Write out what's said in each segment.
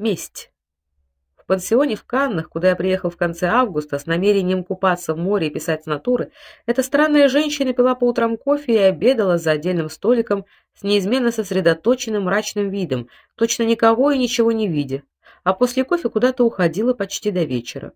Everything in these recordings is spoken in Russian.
Месть. В пансионе в Каннах, куда я приехал в конце августа с намерением купаться в море и писать натуры, эта странная женщина пила по утрам кофе и обедала за отдельным столиком с неизменно сосредоточенным мрачным видом, точно никого и ничего не видя, а после кофе куда-то уходила почти до вечера.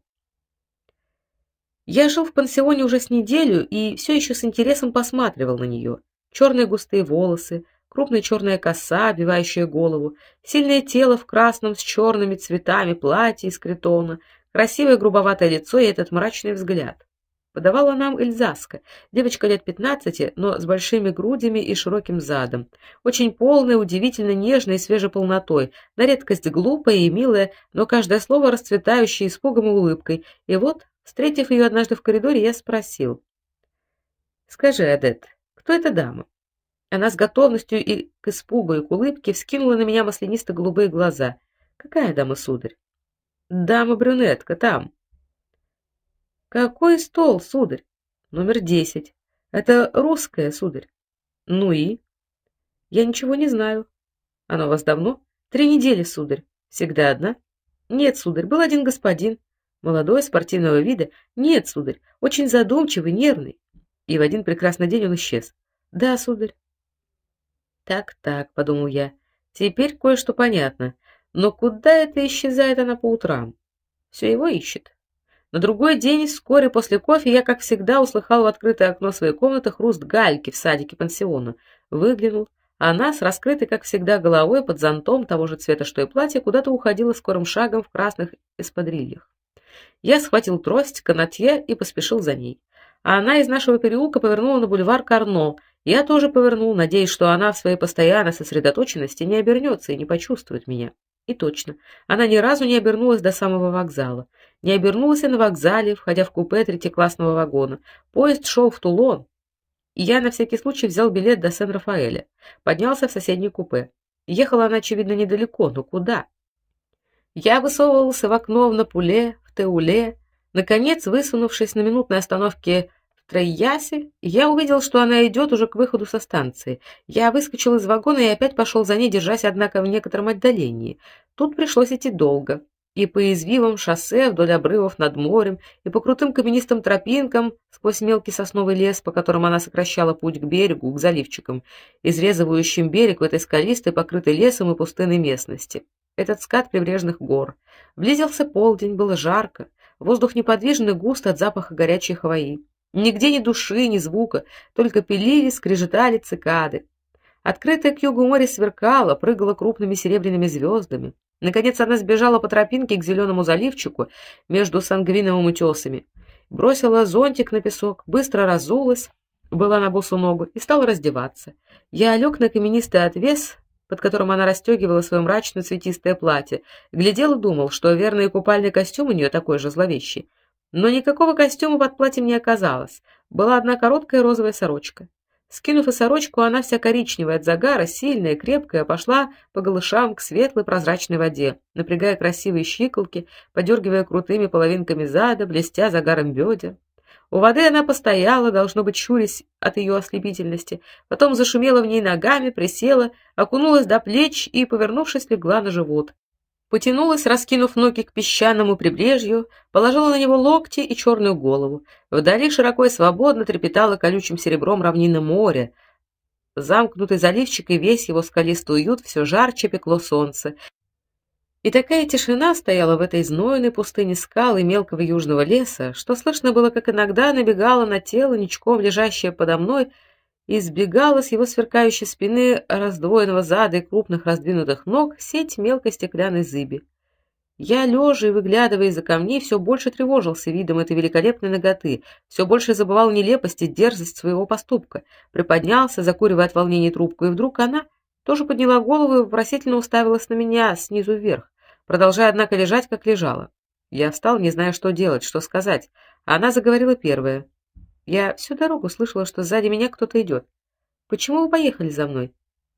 Я жил в пансионе уже с неделю и все еще с интересом посматривал на нее. Черные густые волосы, крупная черная коса, обвивающая голову, сильное тело в красном с черными цветами платье из критона, красивое грубоватое лицо и этот мрачный взгляд. Подавала нам Эльзаска, девочка лет пятнадцати, но с большими грудями и широким задом, очень полная, удивительно нежной и свежей полнотой, на редкость глупая и милая, но каждое слово расцветающее испугом и улыбкой. И вот Встретив ее однажды в коридоре, я спросил: "Скажи, Адет, кто эта дама?" Она с готовностью и к испугу, и к улыбке вскинула на меня маслянисто-голубые глаза. "Какая дама, сударь?" "Дама-брюнетка там". "Какой стол, сударь?" "Номер десять. Это русская, сударь". "Ну и?" "Я ничего не знаю". "Она у вас давно?" «Три недели, сударь. Всегда одна?" "Нет, сударь, был один господин. Молодой, спортивного вида? Нет, сударь, очень задумчивый, нервный. И в один прекрасный день он исчез. Да, сударь. Так-так, подумал я. Теперь кое-что понятно. Но куда это исчезает она по утрам? Все его ищет. На другой день, вскоре после кофе, я, как всегда, услыхал в открытое окно своей комнаты хруст гальки в садике пансиона. Выглянул, она с раскрытой, как всегда, головой под зонтом того же цвета, что и платье, куда-то уходила скорым шагом в красных эспадрильях. Я схватил трость, канатье и поспешил за ней. А она из нашего переулка повернула на бульвар Карно. Я тоже повернул, надеясь, что она в своей постоянной сосредоточенности не обернется и не почувствует меня. И точно, она ни разу не обернулась до самого вокзала. Не обернулась и на вокзале, входя в купе третьеклассного вагона. Поезд шел в Тулон. И я на всякий случай взял билет до Сен-Рафаэля. Поднялся в соседнее купе. Ехала она, очевидно, недалеко, но куда? Я высовывался в окно в Напуле, Теуле. Наконец, высунувшись на минутной остановке в Трейясе, я увидел, что она идет уже к выходу со станции. Я выскочил из вагона и опять пошел за ней, держась однако в некотором отдалении. Тут пришлось идти долго. И по извивам шоссе вдоль обрывов над морем, и по крутым каменистым тропинкам сквозь мелкий сосновый лес, по которым она сокращала путь к берегу, к заливчикам, изрезывающим берег в этой скалистой, покрытой лесом и пустынной местности этот скат прибрежных гор. Близился полдень, было жарко, воздух неподвижен и густ от запаха горячей хвои. Нигде ни души, ни звука, только пилили, скрежетали цикады. Открытое к югу море сверкало, прыгало крупными серебряными звездами. Наконец она сбежала по тропинке к зеленому заливчику между сангвиновыми утесами, бросила зонтик на песок, быстро разулась, была на босу ногу и стала раздеваться. Я лег на каменистый отвес, под которым она расстегивала свое мрачное цветистое платье, глядел и думал, что верный купальный костюм у нее такой же зловещий. Но никакого костюма под платьем не оказалось. Была одна короткая розовая сорочка. Скинув и сорочку, она вся коричневая от загара, сильная, крепкая, пошла по голышам к светлой прозрачной воде, напрягая красивые щиколотки, подергивая крутыми половинками зада, блестя загаром бедер. У воды она постояла, должно быть, щурясь от ее ослепительности, потом зашумела в ней ногами, присела, окунулась до плеч и, повернувшись, легла на живот. Потянулась, раскинув ноги к песчаному прибрежью, положила на него локти и черную голову. Вдали широко и свободно трепетало колючим серебром равнина моря. Замкнутый заливчик и весь его скалистый уют все жарче пекло солнце, и такая тишина стояла в этой знойной пустыне скал и мелкого южного леса, что слышно было, как иногда набегала на тело ничком лежащее подо мной и сбегала с его сверкающей спины раздвоенного зада и крупных раздвинутых ног сеть мелкой стеклянной зыби. Я лежа и выглядывая из-за камней все больше тревожился видом этой великолепной наготы, все больше забывал нелепость и дерзость своего поступка, приподнялся, закуривая от волнения трубку, и вдруг она тоже подняла голову и вопросительно уставилась на меня снизу вверх продолжая однако лежать, как лежала. Я встал, не зная, что делать, что сказать. Она заговорила первая. Я всю дорогу слышала, что сзади меня кто-то идет. Почему вы поехали за мной?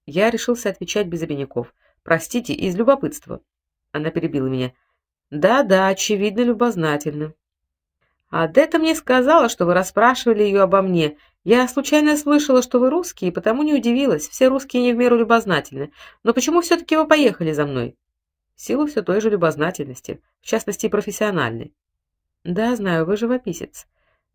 Я решился отвечать без обиняков. Простите, из любопытства. Она перебила меня. Да-да, очевидно, любознательно. А Дета мне сказала, что вы расспрашивали ее обо мне. Я случайно слышала, что вы русские, потому не удивилась. Все русские не в меру любознательны. Но почему все таки вы поехали за мной? в силу все той же любознательности, в частности, профессиональной. Да, знаю, вы живописец.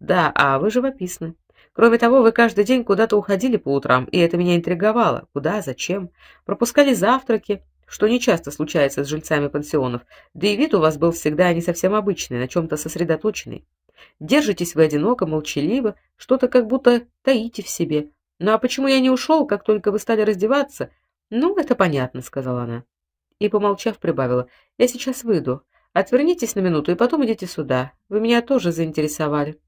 Да, а вы живописны. Кроме того, вы каждый день куда-то уходили по утрам, и это меня интриговало. Куда, зачем? Пропускали завтраки, что не часто случается с жильцами пансионов. Да и вид у вас был всегда не совсем обычный, на чем то сосредоточенный. Держитесь вы одиноко, молчаливо, что-то как будто таите в себе. Ну а почему я не ушел, как только вы стали раздеваться? Ну, это понятно, сказала она. И помолчав, прибавила: "Я сейчас выйду. Отвернитесь на минуту и потом идите сюда. Вы меня тоже заинтересовали".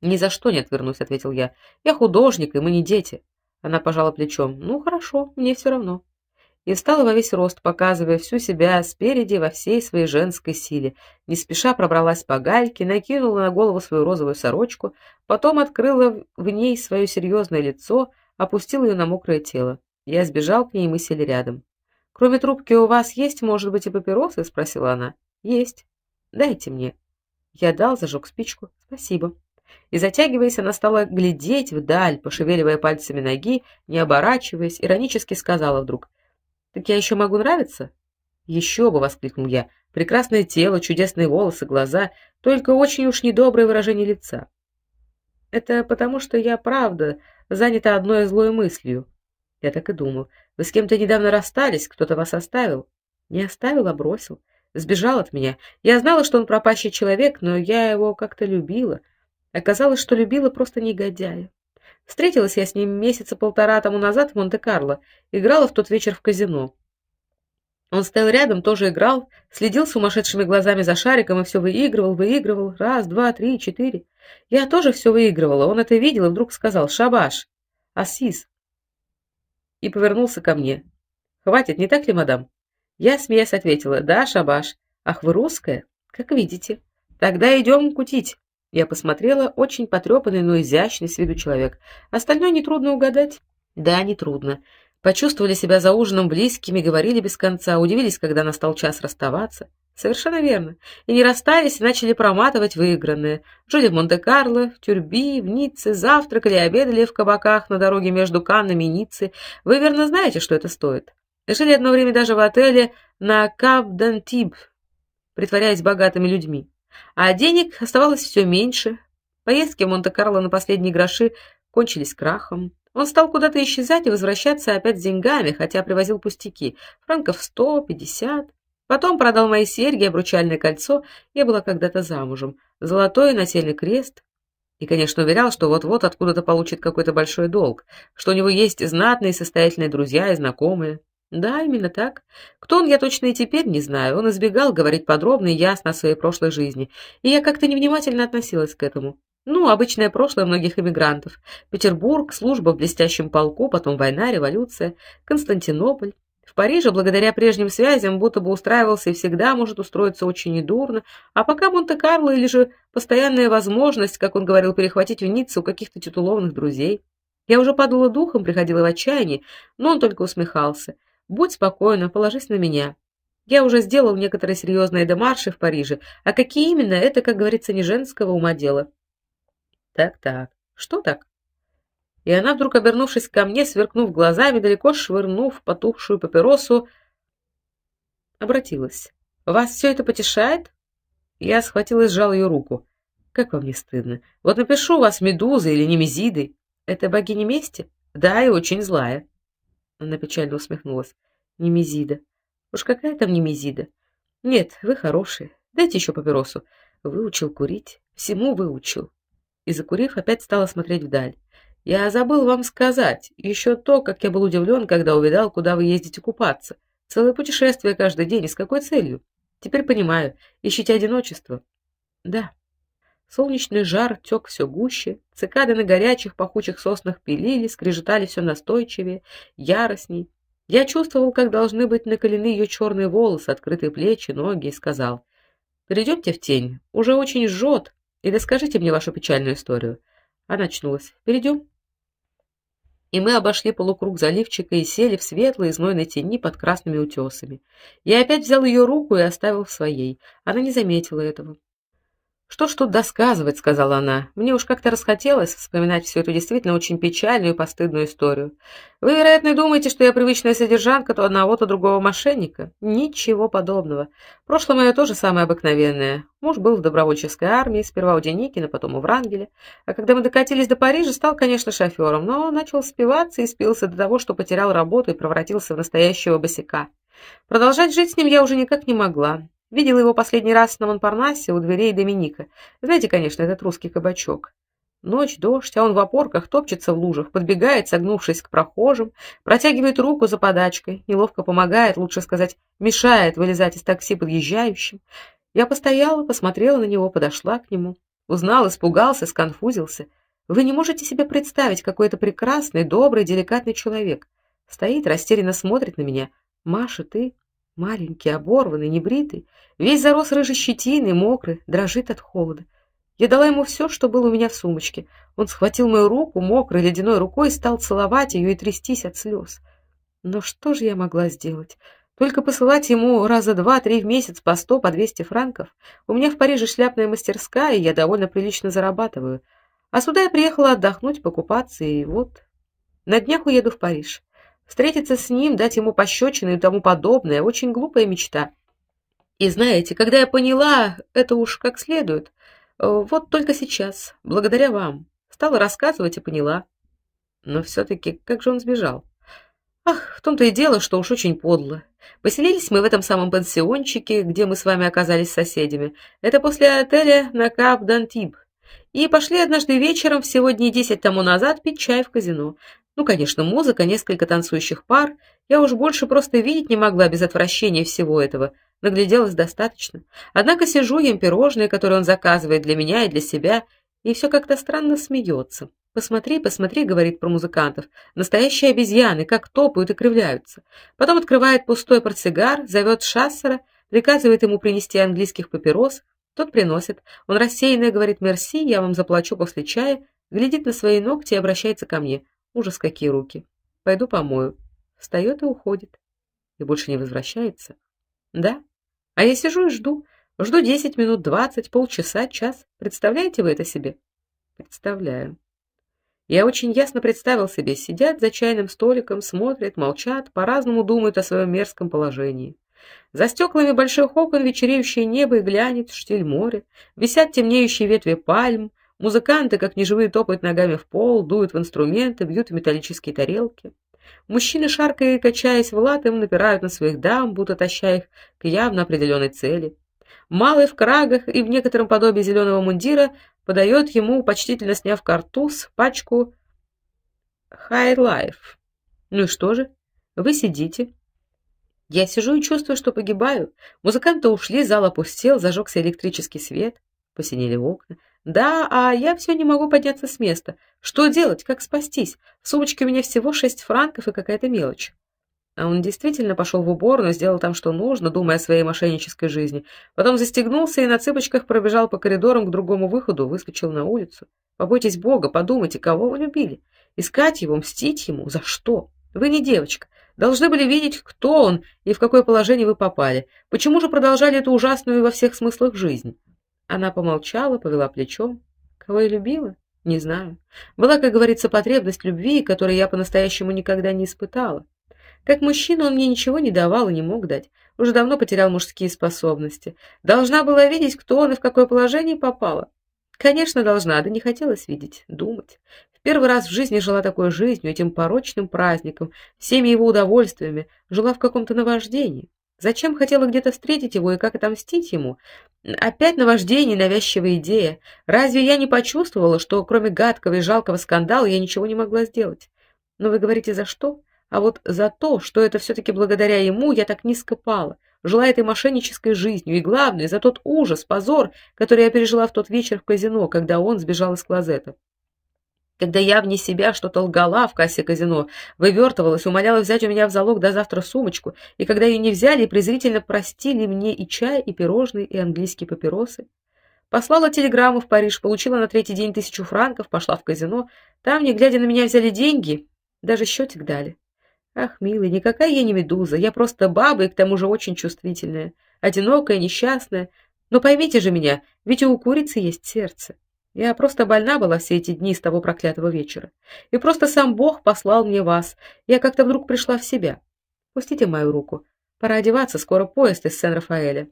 "Ни за что не отвернусь", ответил я. "Я художник, и мы не дети". Она пожала плечом. "Ну, хорошо, мне все равно" и встала во весь рост, показывая всю себя спереди во всей своей женской силе. Не спеша пробралась по гальке, накинула на голову свою розовую сорочку, потом открыла в ней свое серьезное лицо, опустила ее на мокрое тело. Я сбежал к ней, и мы сели рядом. Кроме трубки у вас есть, может быть, и папиросы, спросила она. Есть. Дайте мне. Я дал, зажег спичку. Спасибо. И затягиваясь, она стала глядеть вдаль, пошевеливая пальцами ноги, не оборачиваясь, иронически сказала вдруг: так я еще могу нравиться? Еще бы, воскликнул я. Прекрасное тело, чудесные волосы, глаза, только очень уж недоброе выражение лица. Это потому, что я, правда, занята одной злой мыслью. Я так и думал. Вы с кем-то недавно расстались, кто-то вас оставил. Не оставил, а бросил. Сбежал от меня. Я знала, что он пропащий человек, но я его как-то любила. Оказалось, что любила просто негодяя. Встретилась я с ним месяца полтора тому назад в Монте-Карло, играла в тот вечер в казино. Он стоял рядом, тоже играл, следил сумасшедшими глазами за шариком и все выигрывал, выигрывал. Раз, два, три, четыре. Я тоже все выигрывала. Он это видел и вдруг сказал: "Шабаш, Асис". И повернулся ко мне. "Хватит, не так ли, мадам?" Я смеясь ответила: "Да, шабаш. Ах, вы русская? Как видите. Тогда идем кутить". Я посмотрела, очень потрепанный, но изящный с виду человек. Остальное не трудно угадать. Да, не трудно. Почувствовали себя за ужином близкими, говорили без конца, удивились, когда настал час расставаться. Совершенно верно. И не расстались, и начали проматывать выигранное. Жили в Монте-Карло, в Тюрби, в Ницце, завтракали, обедали в кабаках на дороге между Каннами и Ниццей. Вы верно знаете, что это стоит. Жили одно время даже в отеле на Кап-д'Антиб, притворяясь богатыми людьми. А денег оставалось все меньше. Поездки в Монте-Карло на последние гроши кончились крахом. Он стал куда-то исчезать и возвращаться опять с деньгами, хотя привозил пустяки, франков сто, пятьдесят. Потом продал мои серьги, обручальное кольцо. Я была когда-то замужем. Золотой нательный крест. И, конечно, уверял, что вот-вот откуда-то получит какой-то большой долг, что у него есть знатные состоятельные друзья и знакомые. Да, именно так. Кто он, я точно и теперь не знаю. Он избегал говорить подробно и ясно о своей прошлой жизни, и я как-то невнимательно относилась к этому. Ну, обычное прошлое многих эмигрантов. Петербург, служба в блестящем полку, потом война, революция, Константинополь. В Париже, благодаря прежним связям, будто бы устраивался и всегда может устроиться очень недурно, а пока Монте-Карло или же постоянная возможность, как он говорил, перехватить в у каких-то титулованных друзей. Я уже падала духом, приходила в отчаяние, но он только усмехался. Будь спокойна, положись на меня. Я уже сделал некоторые серьезные демарши в Париже, а какие именно, это, как говорится, не женского ума дело. Так-так. Что так? И она вдруг, обернувшись ко мне, сверкнув глазами, далеко швырнув потухшую папиросу, обратилась: "Вас все это потешает?" Я схватил и сжал ее руку. "Как вам не стыдно? Вот напишу вас Медузой или Немезидой. Это богиня мести? Да, и очень злая". Она печально усмехнулась. Немезида. Уж какая там Немезида? Нет, вы хорошие. Дайте еще папиросу. Выучил курить, всему выучил. И закурив, опять стала смотреть вдаль. Я забыл вам сказать еще то, как я был удивлен, когда увидал, куда вы ездите купаться. Целое путешествие каждый день, и с какой целью? Теперь понимаю. Ищите одиночество. Да. Солнечный жар тек все гуще, цикады на горячих пахучих соснах пилили, скрежетали все настойчивее, яростней. Я чувствовал, как должны быть накалены ее черные волосы, открытые плечи, ноги, и сказал: "Перейдемте в тень. Уже очень жжет. И расскажите мне вашу печальную историю". Она очнулась. "Перейдем?» И мы обошли полукруг заливчика и сели в светлой знойной тени под красными утесами. Я опять взял ее руку и оставил в своей. Она не заметила этого. Что ж тут досказывать, сказала она. Мне уж как-то расхотелось вспоминать всю эту действительно очень печальную и постыдную историю. Вы, вероятно, думаете, что я привычная содержанка то одного, то другого мошенника. Ничего подобного. Прошлое мое тоже самое обыкновенное. Муж был в добровольческой армии, сперва у Деникина, потом у Врангеля. А когда мы докатились до Парижа, стал, конечно, шофером, но начал спиваться и спился до того, что потерял работу и превратился в настоящего босика. Продолжать жить с ним я уже никак не могла. Видела его последний раз на Монпарнасе у дверей Доминика. Знаете, конечно, этот русский кабачок. Ночь, дождь, а он в опорках топчется в лужах, подбегает, согнувшись к прохожим, протягивает руку за подачкой, неловко помогает, лучше сказать, мешает вылезать из такси подъезжающим. Я постояла, посмотрела на него, подошла к нему. Узнал, испугался, сконфузился. Вы не можете себе представить, какой это прекрасный, добрый, деликатный человек. Стоит, растерянно смотрит на меня. Маша, ты Маленький, оборванный, небритый, весь зарос рыжей щетиной, мокрый, дрожит от холода. Я дала ему все, что было у меня в сумочке. Он схватил мою руку мокрой ледяной рукой и стал целовать ее и трястись от слез. Но что же я могла сделать? Только посылать ему раза два-три в месяц по сто, по двести франков. У меня в Париже шляпная мастерская, и я довольно прилично зарабатываю. А сюда я приехала отдохнуть, покупаться, и вот на днях уеду в Париж. Встретиться с ним, дать ему пощечины и тому подобное очень глупая мечта. И знаете, когда я поняла это уж как следует, э, вот только сейчас, благодаря вам, стала рассказывать и поняла. Но все таки как же он сбежал? Ах, в том-то и дело, что уж очень подло. Поселились мы в этом самом пансиончике, где мы с вами оказались соседями. Это после отеля на Кап-Дантиб. И пошли однажды вечером, всего дней десять тому назад, пить чай в казино. Ну, конечно, музыка, несколько танцующих пар. Я уж больше просто видеть не могла без отвращения всего этого. Нагляделась достаточно. Однако сижу, ем пирожные, которые он заказывает для меня и для себя, и все как-то странно смеется. Посмотри, посмотри, говорит про музыкантов. Настоящие обезьяны, как топают и кривляются. Потом открывает пустой портсигар, зовет Шассера, приказывает ему принести английских папирос. Тот приносит. Он рассеянно говорит: "Мерси, я вам заплачу после чая". Глядит на свои ногти и обращается ко мне: Ужас, какие руки. Пойду помою. Встает и уходит. И больше не возвращается. Да. А я сижу и жду. Жду десять минут, двадцать, полчаса, час. Представляете вы это себе? Представляю. Я очень ясно представил себе, сидят за чайным столиком, смотрят, молчат, по-разному думают о своем мерзком положении. За стеклами больших окон вечереющее небо и глянет штиль моря, висят темнеющие ветви пальм, Музыканты, как неживые, топают ногами в пол, дуют в инструменты, бьют в металлические тарелки. Мужчины, шаркая и качаясь в латым, напирают на своих дам, будто таща их к явно определенной цели. Малый в крагах и в некотором подобии зеленого мундира подает ему, почтительно сняв картуз, пачку High Life. Ну и что же? Вы сидите. Я сижу и чувствую, что погибаю. Музыканты ушли, зал опустел, зажегся электрический свет, посинели окна. Да, а я все не могу подняться с места. Что делать? Как спастись? В сумочке у меня всего шесть франков и какая-то мелочь. А он действительно пошел в уборную, сделал там что нужно, думая о своей мошеннической жизни. Потом застегнулся и на цыпочках пробежал по коридорам к другому выходу, выскочил на улицу. Побойтесь Бога, подумайте, кого вы любили? Искать его, мстить ему? За что? Вы не девочка. Должны были видеть, кто он и в какое положение вы попали. Почему же продолжали эту ужасную во всех смыслах жизнь? Она помолчала, повела плечом. Кого я любила? Не знаю. Была, как говорится, потребность любви, которой я по-настоящему никогда не испытала. Как мужчина он мне ничего не давал и не мог дать. Уже давно потерял мужские способности. Должна была видеть, кто он и в какое положение попала. Конечно, должна, да не хотелось видеть, думать. В первый раз в жизни жила такой жизнью, этим порочным праздником, всеми его удовольствиями, жила в каком-то наваждении. Зачем хотела где-то встретить его и как отомстить ему? Опять наваждение, навязчивая идея. Разве я не почувствовала, что кроме гадкого и жалкого скандала я ничего не могла сделать? Но вы говорите, за что? А вот за то, что это все таки благодаря ему я так низко пала, жила этой мошеннической жизнью, и главное, за тот ужас, позор, который я пережила в тот вечер в казино, когда он сбежал из клозета когда я вне себя что-то лгала в кассе казино, вывертывалась, умоляла взять у меня в залог до завтра сумочку, и когда ее не взяли, презрительно простили мне и чай, и пирожные, и английские папиросы. Послала телеграмму в Париж, получила на третий день тысячу франков, пошла в казино. Там, не глядя на меня, взяли деньги, даже счетик дали. Ах, милый, никакая я не медуза, я просто баба и к тому же очень чувствительная, одинокая, несчастная. Но поймите же меня, Ведь у курицы есть сердце. Я просто больна была все эти дни с того проклятого вечера. И просто сам Бог послал мне вас. Я как-то вдруг пришла в себя. Пустите мою руку. Пора одеваться, скоро поезд из Сен-Рафаэля.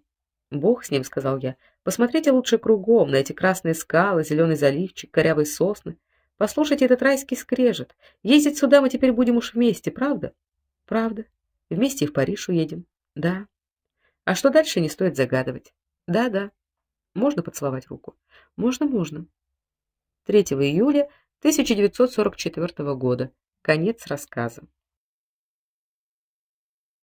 Бог с ним, сказал я. Посмотрите лучше кругом на эти красные скалы, зеленый заливчик, корявые сосны. Послушайте этот райский скрежет. Ездить сюда мы теперь будем уж вместе, правда? Правда. Вместе в Париж уедем. Да. А что дальше, не стоит загадывать. Да-да. Можно поцеловать руку? Можно, можно. 3 июля 1944 года. Конец рассказа.